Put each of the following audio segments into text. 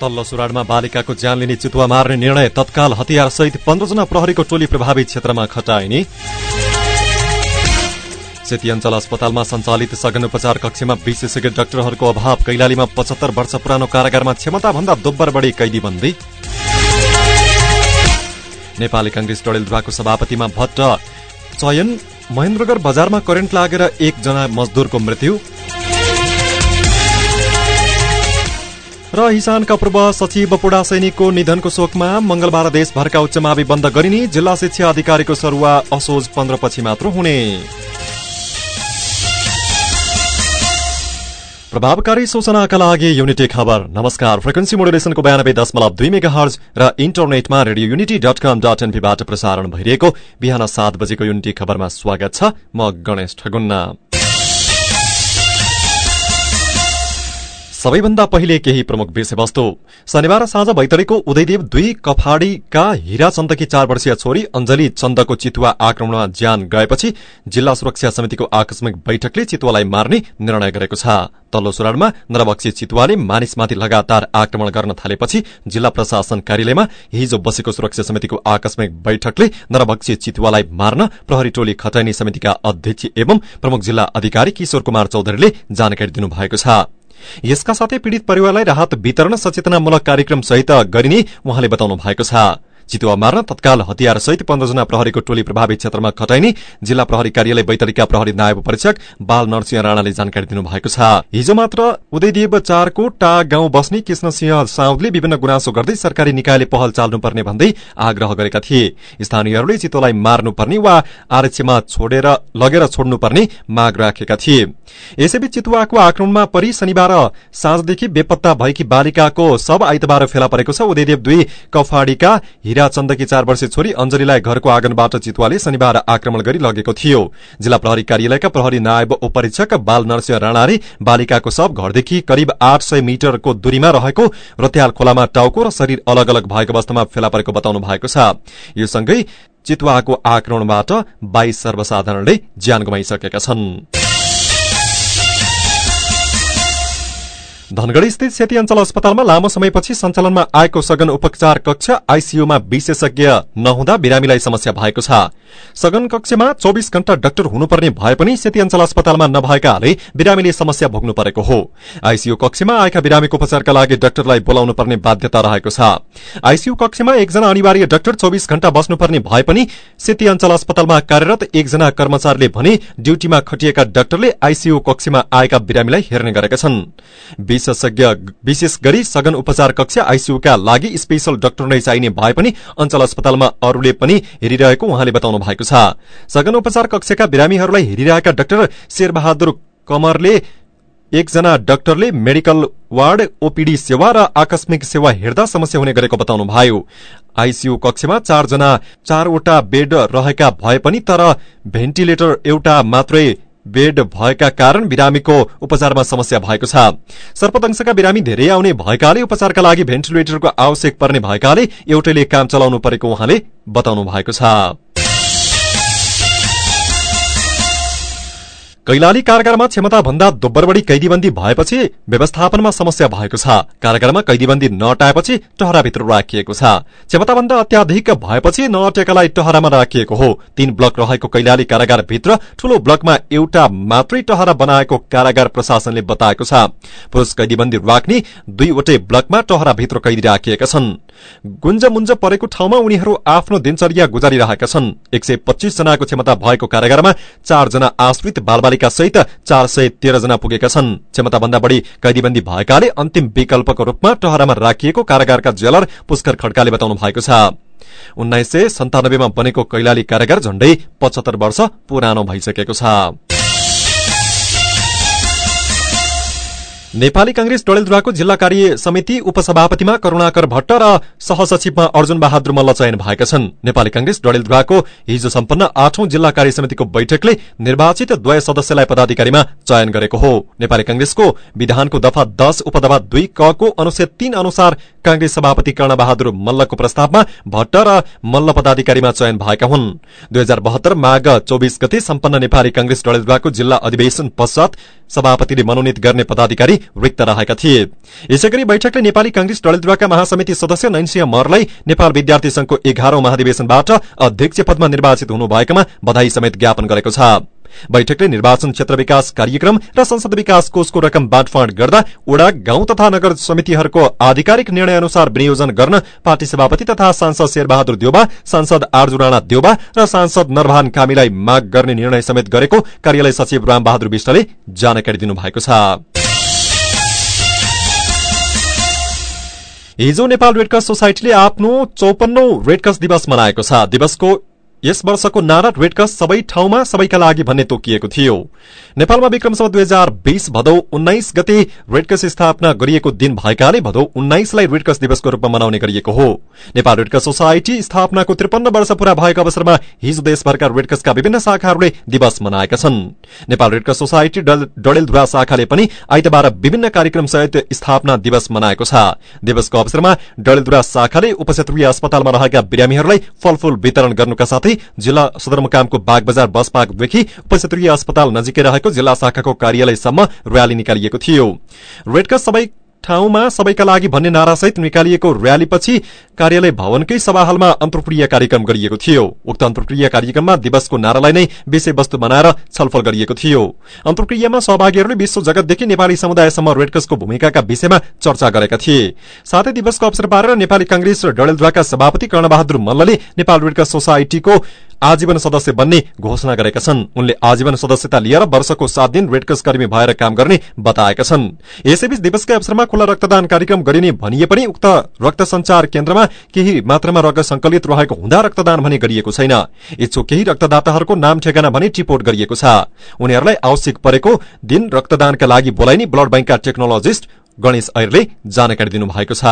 तल्लो सुराडमा बालिकाको ज्यान लिने चितुवा मार्ने निर्णय तत्काल हतियार सहित पन्ध्रजना प्रहरीको टोली प्रभावित क्षेत्रमा खटाइने। सेती अञ्चल अस्पतालमा सञ्चालित सघन उपचार कक्षमा विशेषज्ञ डाक्टरहरूको अभाव कैलालीमा पचहत्तर वर्ष पुरानो कारागारमा क्षमताभन्दा दोब्बर बढ़ी कैदी बन्दी नेपाली कंग्रेस डडेलधुवाको सभापतिमा भट्ट चयन महेन्द्रगढ़ बजारमा करेन्ट लागेर एकजना मजदूरको मृत्यु। र हिसानका पूर्व सचिव पुडा सैनिकको निधनको शोकमा मंगलबार देशभरका उच्च मावि बन्द गरिने जिल्ला शिक्षा अधिकारीको सरुवा असोज पन्ध्र पछि मात्र हुने। प्रभावकारी सूचनाका लागि युनिटी खबर। नमस्कार। फ्रिक्वेन्सी मोडुलेसनको बयानब्बे दशमलव दुई मेगा हर्ज र इन्टरनेटमा radio Unity dot com dot एनपीबाट प्रसारण भइरहेको बिहान सात बजेको युनिटी खबरमा स्वागत छ। म गणेश ठगुन्ना। सबैभन्दा पहिले केही प्रमुख विषयवस्तु। शनिबार साँझ भैतडीको उदयदेव दुई कफाडीका हिरा चन्दकी चार वर्षीय छोरी अञ्जली चन्दको चितुवा आक्रमणमा ज्यान गएपछि जिल्ला सुरक्षा समितिको आकस्मिक बैठकले चितुवालाई मार्ने निर्णय गरेको छ। तल्लो सुराडमा नरबक्सी चितुवाले मानिसमाथि लगातार आक्रमण गर्न थालेपछि जिल्ला प्रशासन कार्यालयमा हिजो बसेको सुरक्षा समितिको आकस्मिक बैठकले नरबक्सी चितुवालाई मार्न प्रहरी टोली खटाइने समितिका अध्यक्ष एवं प्रमुख जिल्ला अधिकारी किशोर कुमार चौधरीले जानकारी दिनुभएको छ। यसका साथै पीड़ित परिवारलाई राहत वितरण सचेतनामूलक कार्यक्रम सहित गरिने उहाँले बताउनु भएको छ। चितुवा मार्न तत्काल हतियार सहित पन्ध्रजना प्रहरीको टोली प्रभावित क्षेत्रमा खटाइने जिल्ला प्रहरी कार्यालय बैतडीका प्रहरी नायब परीक्षक बाल नरसिंह राणाले जानकारी दिनुभएको छ। हिजो मात्र उदयदेव चारको टा गाउँ बस्ने कृष्णसिंह साउदले विभिन्न गुनासो गर्दै सरकारी निकायले पहल चाल्नुपर्ने भन्दै आग्रह गरेका थिए। स्थानीयहरूले चितुवालाई मार्नुपर्ने वा आरक्षमा छोडेर लगेर छोड्नुपर्ने माग राखेका थिए। यसैबीच चितुवाको आक्रमणमा परि शनिबार साँझदेखि बेपत्ता भएकी बालिकाको सब आइतबार फेला परेको छ। उदयदेव दुई कफाडीका हिरा चन्दकी चार वर्षीय छोरी अञ्जलीलाई घरको आँगनबाट चितुवाले शनिबार आक्रमण गरी लगेको थियो। जिल्ला प्रहरी कार्यालयका प्रहरी नायब उपरीक्षक बाल नरसिंह राणाले बालिकाको शव घरदेखि करिब आठ मिटरको दूरीमा रहेको रत्याल खोलामा टाउको र शरीर अलग अलग भएको अवस्थामा फेला परेको बताउनु भएको छ। यो सँगै चितुवाको आक्रमणबाट बाइस सर्वसाधारणले ज्यान गुमाइसकेका छन्। धनगढ़ी स्थित सेती अञ्चल अस्पतालमा लामो समयपछि सञ्चालनमा आएको सघन उपचार कक्ष आईसीयूमा विशेषज्ञ नहुँदा बिरामीलाई समस्या भएको छ। सघन कक्षमा चौविस घण्टा डाक्टर हुनुपर्ने भए पनि सेती अञ्चल अस्पतालमा नभएकाले बिरामीले समस्या भोग्नु परेको हो। आईसीयू कक्षमा आएका बिरामीको उपचारका लागि डाक्टरलाई बोलाउनु पर्ने बाध्यता रहेको छ। आईसीयू कक्षमा एकजना अनिवार्य डाक्टर चौविस घण्टा बस्नुपर्ने भए पनि सेती अञ्चल अस्पतालमा कार्यरत एकजना कर्मचारीले भने ड्यूटीमा खटिएका डाक्टरले आईसीयू कक्षमा आएका बिरामीलाई हेर्ने गरेका छन्। विशेषज्ञ विशेष गरी सघन उपचार कक्ष आईसीयूका लागि स्पेशल डाक्टर नै चाहिने भए पनि अञ्चल अस्पतालमा अरूले पनि हेरिरहेको उहाँले बताउनु भएको छ। सघन उपचार कक्षका बिरामीहरूलाई हेरिरहेका डाक्टर शेरबहादुर कमरले एकजना डाक्टरले मेडिकल वार्ड ओपीडी सेवा र आकस्मिक सेवा हेर्दा समस्या हुने गरेको बताउनु भयो। आईसीयू कक्षमा चारजना चारवटा बेड रहेका भए पनि तर भेन्टिलेटर एउटा मात्रै बेड भएका कारण बिरामीको उपचारमा समस्या भएको छ। सर्पदंशका बिरामी धेरै आउने भएकाले उपचारका लागि भेन्टिलेटरको आवश्यक पर्ने भएकाले एउटैले काम चलाउनु परेको उहाँले बताउनु भएको छ। कैलाली कारागारमा क्षमता भन्दा दोब्बर बढ़ी कैदीबन्दी भएपछि व्यवस्थापनमा समस्या भएको छ। कारागारमा कैदीबन्दी नअटाएपछि टहराभित्र राखिएको छ। क्षमताभन्दा अत्याधिक भएपछि नअटेकालाई टहरामा राखिएको हो। तीन ब्लक रहेको कैलाली कारागारभित्र ठूलो ब्लकमा एउटा मात्रै टहरा बनाएको कारागार प्रशासनले बताएको छ। पुरूष कैदीबन्दी राख्ने दुईवटै ब्लकमा टहराभित्र कैदी राखिएका छन्। गुन्ज मुन्ज परेको ठाउँमा उनीहरू आफ्नो दिनचर्या गुजारिरहेका छन्। एक सय पच्चीस जनाको क्षमता भएको कारागारमा चारजना आश्रित बालबालिका सहित चार सय तेह्र जना पुगेका छन्। क्षमताभन्दा बढ़ी कैदीबन्दी भएकाले अन्तिम विकल्पको रूपमा टहरामा राखिएको कारागारका जेलर पुष्कर खड्काले बताउनु भएको छ। उन्नाइस सय सन्तानब्बेमा बनेको कैलाली कारागार झण्डै पचहत्तर वर्ष पुरानो भइसकेको छ। नेपाली कंग्रेस डडेलधुराको जिल्ला कार्य समिति उपसभापतिमा करूणाकर भट्ट र सहसचिवमा अर्जुन बहादुर मल्ल चयन भएका छन्। नेपाली कंग्रेस डडेलधुराको हिजो सम्पन्न आठौं जिल्ला कार्य समितिको बैठकले निर्वाचित द्वय सदस्यलाई पदाधिकारीमा चयन गरेको हो। नेपाली कंग्रेसको विधानको दफा दश उपदफा दुई कको अनुच्छेद तीन अनुसार कांग्रेस सभापति कर्ण बहादुर मल्लको प्रस्तावमा भट्ट र मल्ल पदाधिकारीमा चयन भएका हुन्। दुई हजार बहत्तर माघ चौबिस गते सम्पन्न नेपाली कंग्रेस डडेलधुराको जिल्ला अधिवेशन पश्चात सभापतिले मनोनित गर्ने पदाधिकारी रिक्त रहेका थिए। यसै गरी बैठकले नेपाली कांग्रेस डडेलधुराका महासमिति सदस्य नैनसिंह मरलाई नेपाल विद्यार्थी संघको एघारौं महाधिवेशनबाट अध्यक्ष पदमा निर्वाचित हुनुभएकोमा बधाई समेत ज्ञापन गरेको छ। बैठकले निर्वाचन क्षेत्र विकास कार्यक्रम र संसद विकास कोषको रकम बाँडफाँड गर्दा ओडा गाउँ तथा नगर समितिहरूको आधिकारिक निर्णय अनुसार विनियोजन गर्न पार्टी सभापति तथा सांसद शेरबहादुर देउबा सांसद आर्जु राणा देउबा र सांसद नरभान कामीलाई माग गर्ने निर्णय समेत गरेको कार्यालय सचिव रामबहादुर विष्टले जानकारी दिनुभएको छ। हिजो नेपाल रेडक्रस सोसाइटीले आफ्नो चौपन्नौ रेडक्रस दिवस मनाएको छ। दिवसको यस वर्षको नारा रेडक्रस सबै ठाउँमा सबैका लागि भन्ने तोकिएको थियो। नेपालमा विक्रमसम्म दुई हजार बीस भदौ उन्नाइस गते रेडक्रस स्थापना गरिएको दिन भएकाले भदौ उन्नाइसलाई रेडक्रस दिवसको रूपमा मनाउने गरिएको हो। नेपाल रेडक्रस सोसाइटी स्थापनाको त्रिपन्न वर्ष पूरा भएको अवसरमा हिजो देशभरका रेडक्रसका विभिन्न शाखाहरूले दिवस मनाएका छन्। नेपाल रेडक्रस सोसाइटी डडेलधुरा शाखाले पनि आइतबार विभिन्न कार्यक्रम सहित स्थापना दिवस मनाएको छ। दिवसको अवसरमा डडेलधुरा शाखाले उपक्षेत्रीय अस्पतालमा रहेका बिरामीहरूलाई फलफूल वितरण गर्नुका साथै जिल्ला सदरमुकामको बागबजार बस पार्कदेखि उपक्षेत्रीय अस्पताल नजिकै रहेको जिल्ला शाखाको कार्यालयसम्म र्याली निकालिएको थियो। रेडक्रस सबै ठाउँमा सबैका लागि भन्ने नारासहित निकालिएको र्यालीपछि कार्यालय भवनकै सभाहालमा अन्तर्क्रिया कार्यक्रम गरिएको थियो। उक्त अन्तर्क्रिया कार्यक्रममा दिवसको नारालाई नै विषयवस्तु बनाएर छलफल गरिएको थियो। अन्तर्क्रियामा सहभागीहरूले विश्व जगतदेखि नेपाली समुदायसम्म रेडक्रसको भूमिकाका विषयमा चर्चा गरेका थिए। साथै दिवसको अवसर पारेर नेपाली कांग्रेस र डडेलद्वाका सभापति कर्णबहादुर मल्लले नेपाल रेडक्रस सोसाइटीको आजीवन सदस्य बन्ने घोषणा गरेका छन्। उनले आजीवन सदस्यता लिएर वर्षको सात दिन रेडक्रस कर्मी भएर काम गर्ने बताएका छन्। यसैबीच दिवसकै अवसरमा खुल्ला रक्तदान कार्यक्रम गरिने भनिए पनि उक्त रक्त संचार केन्द्रमा केही मात्रामा रक्त संकलित रहेको हुँदा रक्तदान भने गरिएको छैन। इच्छुक केही रक्तदाताहरूको नाम ठेगाना भने टिपोट गरिएको छ। उनीहरूलाई आवश्यक परेको दिन रक्तदानका लागि बोलाइने ब्लड बैंकका टेक्नोलोजिस्ट गणेश ऐरले जानकारी दिनुभएको छ।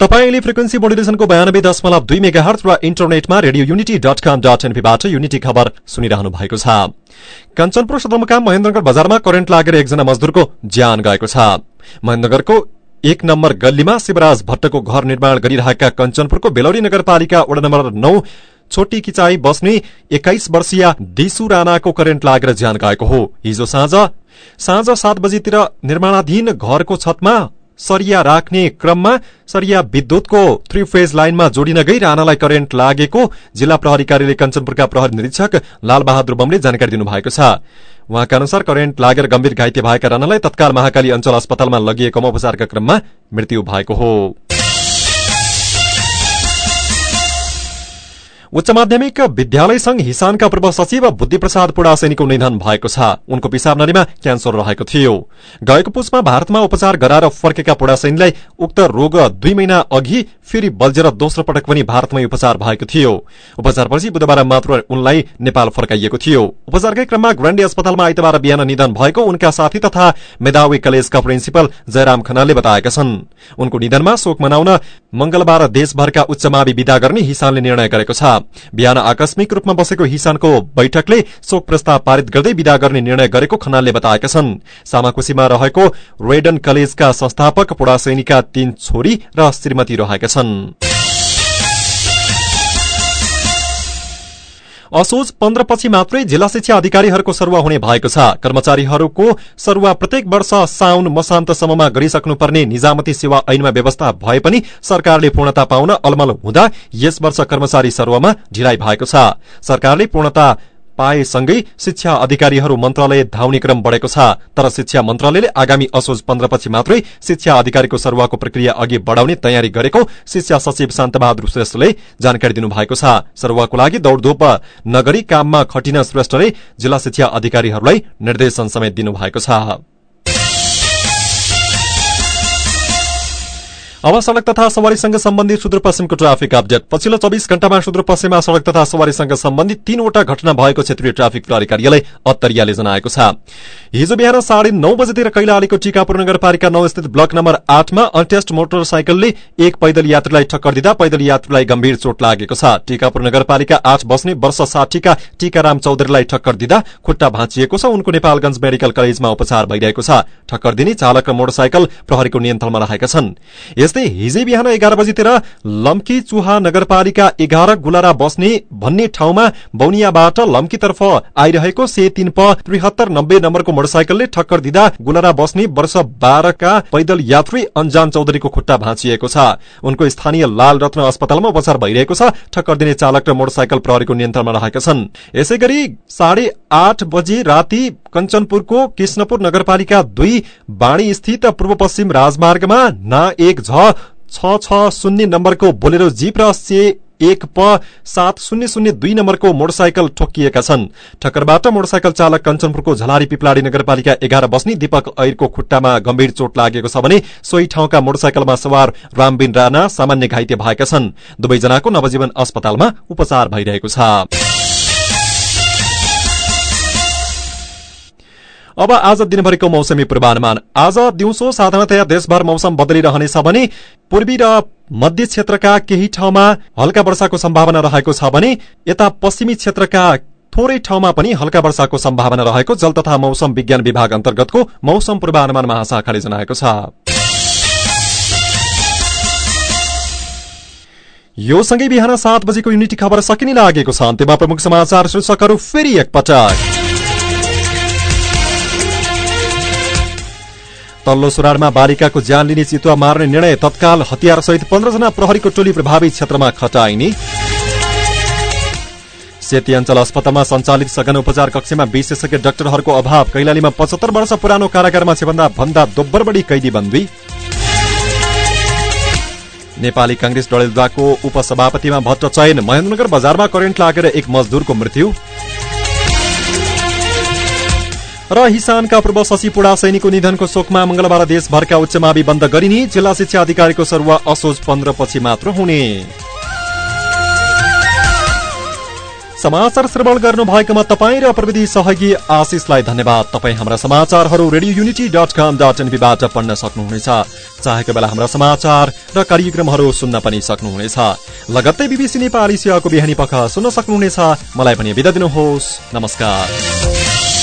तपाईँले फ्रिक्वेन्सी मोडुलेसनको बयानब्बे दशमलव दुई मेगा र इन्टरनेटमा radio Unity dot com dot एनपीबाट unity खबर सुनिरहनु भएको छ। कञ्चनपुर सदरमुकाम महेन्द्रनगर बजारमा करेन्ट लागेर एकजना मजदूरको ज्यान गएको छ। महेन्द्रनगरको एक नम्बर गल्लीमा शिवराज भट्टको घर निर्माण गरिरहेका कञ्चनपुरको बेलौरी नगरपालिका वडा नम्बर नौ छोटी किचाई बस्ने एक्काइस वर्षीय दिसु राणाको करेन्ट लागेर ज्यान गएको हो। हिजो साँझ साँझ सात बजीतिर निर्माणाधीन घरको छतमा सरिया राख्ने क्रममा सरिया विद्युतको थ्री फेज लाइनमा जोडिन गई राणालाई करेन्ट लागेको जिल्ला प्रहरी कार्यालय कञ्चनपुरका प्रहरी निरीक्षक लालबहादुर बमले जानकारी दिनुभएको छ। उहाँका अनुसार करेन्ट लागेर गम्भीर घाइते भएका राणालाई तत्काल महाकाली अञ्चल अस्पतालमा लगिएकोमा उपचारका क्रममा मृत्यु भएको हो। उच्च माध्यमिक विद्यालय संघ हिसानका पूर्व सचिव बुद्धिप्रसाद पुडासेनीको निधन भएको छ। उनको पिसाब नलीमा क्यान्सर रहेको थियो। गएको पुसमा भारतमा उपचार गराएर फर्केका पुडासेनीलाई उक्त रोग दुई महिना अघि फेरि बल्झेर दोस्रो पटक पनि भारतमै उपचार भएको थियो। उपचारपछि बुधबार मात्र उनलाई नेपाल फर्काइएको थियो। उपचारकै क्रममा ग्रान्डी अस्पतालमा आइतबार बिहान निधन भएको उनका साथी तथा मेधावी कलेजका प्रिन्सिपल जयराम खनालले बताएका छन्। उनको निधनमा शोक मनाउन मंगलबार देशभरका उच्च मावि विदा गर्ने हिसानले निर्णय गरेको छ। बिहान आकस्मिक रूपमा बसेको हिसानको बैठकले शोक प्रस्ताव पारित गर्दै विदा गर्ने निर्णय गरेको खनालले बताएका छन्। सामाकुशीमा रहेको रेडन कलेजका संस्थापक पुडासैनीका तीन छोरी र श्रीमती रहेका छन्। असोज पन्ध्रपछि मात्रै जिल्ला शिक्षा अधिकारीहरूको सरुवा हुने भएको छ। कर्मचारीहरूको सरुवा प्रत्येक वर्ष साउन मसान्तसम्ममा गरिसक्नुपर्ने निजामती सेवा ऐनमा व्यवस्था भए पनि सरकारले पूर्णता पाउन अलमल हुँदा यस वर्ष कर्मचारी सरुवामा ढिलाइ भएको छ। सरकारले पूर्णता पाएसँगै शिक्षा अधिकारीहरू मन्त्रालय धाउने क्रम बढ़ेको छ। तर शिक्षा मन्त्रालयले आगामी असोज पन्ध्रपछि मात्रै शिक्षा अधिकारीको सरुवाको प्रक्रिया अघि बढ़ाउने तयारी गरेको शिक्षा सचिव शान्तबहादुर श्रेष्ठले जानकारी दिनुभएको छ। सरुवाको लागि दौड़धोप नगरी काममा खटिन श्रेष्ठले जिल्ला शिक्षा अधिकारीहरूलाई निर्देशन समेत दिनुभएको छ। अब सड़क तथा सवारीसँग सम्बन्धित सुदूरपश्चिमको ट्राफिक अपडेट। पछिल्लो चौबिस घण्टामा सुदूरपश्चिममा सड़क तथा सवारीसँग सम्बन्धित तीनवटा घटना भएको क्षेत्रीय ट्राफिक प्रहरी कार्यालय अत्तरियाले जनाएको छ। हिजो बिहान साढे नौ बजेतिर कैलालीको टीकापुर नगरपालिका नौ स्थित ब्लक नम्बर आठमा अन्टेस्ट मोटरसाइकलले एक पैदल यात्रीलाई ठक्कर दिँदा पैदल यात्रीलाई गम्भीर चोट लागेको छ। टीकापुर नगरपालिका आठ बस्ने वर्ष साठीका टीकाराम चौधरीलाई ठक्कर दिँदा खुट्टा भाँचिएको छ। उनको नेपालगंज मेडिकल कलेजमा उपचार भइरहेको छ। ठक्कर दिने चालक र मोटरसाइकल प्रहरीको नियन्त्रणमा रहेका छन्। त्यस्तै हिजै बिहान एघार बजीतिर लम्की चुहा नगरपालिका एघार गुलारा बस्ने भन्ने ठाउँमा बौनियाबाट लम्कीतर्फ आइरहेको से तीन प त्रिहत्तर नब्बे नम्बरको मोटरसाइकलले ठक्कर दिँदा गुलारा बस्ने वर्ष बाह्रका पैदल यात्री अन्जान चौधरीको खुट्टा भाँचिएको छ। उनको स्थानीय लाल रत्न अस्पतालमा उपचार भइरहेको छ। ठक्कर दिने चालक र मोटरसाइकल प्रहरीको नियन्त्रणमा रहेका छन्। यसै गरी साढे आठ बजे राति कञ्चनपुरको कृष्णपुर नगरपालिका दुई बाणी स्थित पूर्व पश्चिम राजमार्गमा ना एक झ छ शून्य नम्बरको बोलेरो जीप र से एक प सात शून्य शून्य दुई नम्बरको मोटरसाइकल ठोकिएका छन्। ठक्करबाट मोटरसाइकल चालक कञ्चनपुरको झलारी पिपलाडी नगरपालिका एघार बस्ने दीपक ऐरको खुट्टामा गम्भीर चोट लागेको छ भने सोही ठाउँका मोटरसाइकलमा सवार रामबिन राणा सामान्य घाइते भएका छन्। दुवैजनाको नवजीवन अस्पतालमा उपचार भइरहेको छ। अब आज दिनभरिको मौसमी पूर्वानुमान। आज दिउँसो साधारणतया देशभर मौसम बदलिरहनेछ भने पूर्वी र मध्य क्षेत्रका केही ठाउँमा हल्का वर्षाको सम्भावना रहेको छ भने यता पश्चिमी क्षेत्रका थोरै ठाउँमा पनि हल्का वर्षाको सम्भावना रहेको जल तथा मौसम विज्ञान विभाग अन्तर्गतको मौसम पूर्वानुमान महाशाखाले जनाएको छ। यो सँगै बिहान सात बजेको युनिटी खबर सकिने लागेको छ। अन्त्यमा प्रमुख समाचार शीर्षकहरू फेरि एकपटक। तल्लो सुराडमा बालिकाको ज्यान लिने चितुवा मार्ने निर्णय तत्काल हतियार सहित पन्ध्रजना प्रहरीको टोली प्रभावित क्षेत्रमा खटाइने। सेती अञ्चल अस्पतालमा सञ्चालित सघन उपचार कक्षमा विशेषज्ञ डाक्टरहरूको अभाव। कैलालीमा पचहत्तर वर्ष पुरानो कारागारमा छेभन्दा भन्दा दोब्बर बढी कैदी बन्दी। नेपाली कांग्रेस डडेलधुवाको उपसभापतिमा भट्ट चयन। महेन्द्रनगर बजारमा करेन्ट लागेर एक मजदुरको मृत्यु। र हिसानका पूर्व शशि पुडा सैनिकको निधनको शोकमा मंगलबार देशभरका उच्चमावि बन्द गरिने जिल्ला शिक्षा अधिकारीको सरुवा असोज पन्ध्र पछि मात्र हुने। समाचार श्रवण गर्नु भएकोमा तपाईँ र प्रविधि सहयोगी आशिषलाई धन्यवाद। तपाईँ हाम्रा समाचारहरू radio Unity dot com dot एनपीबाट पढ्न सक्नुहुनेछ। चाहेको बेला हाम्रा समाचार र कार्यक्रमहरू सुन्न पनि सक्नुहुनेछ। लगत्तै बिबिसी नेपाली सेवाको बिहानी पख सुन्न सक्नुहुनेछ। मलाई पनि बिदा दिनुहोस्। नमस्कार।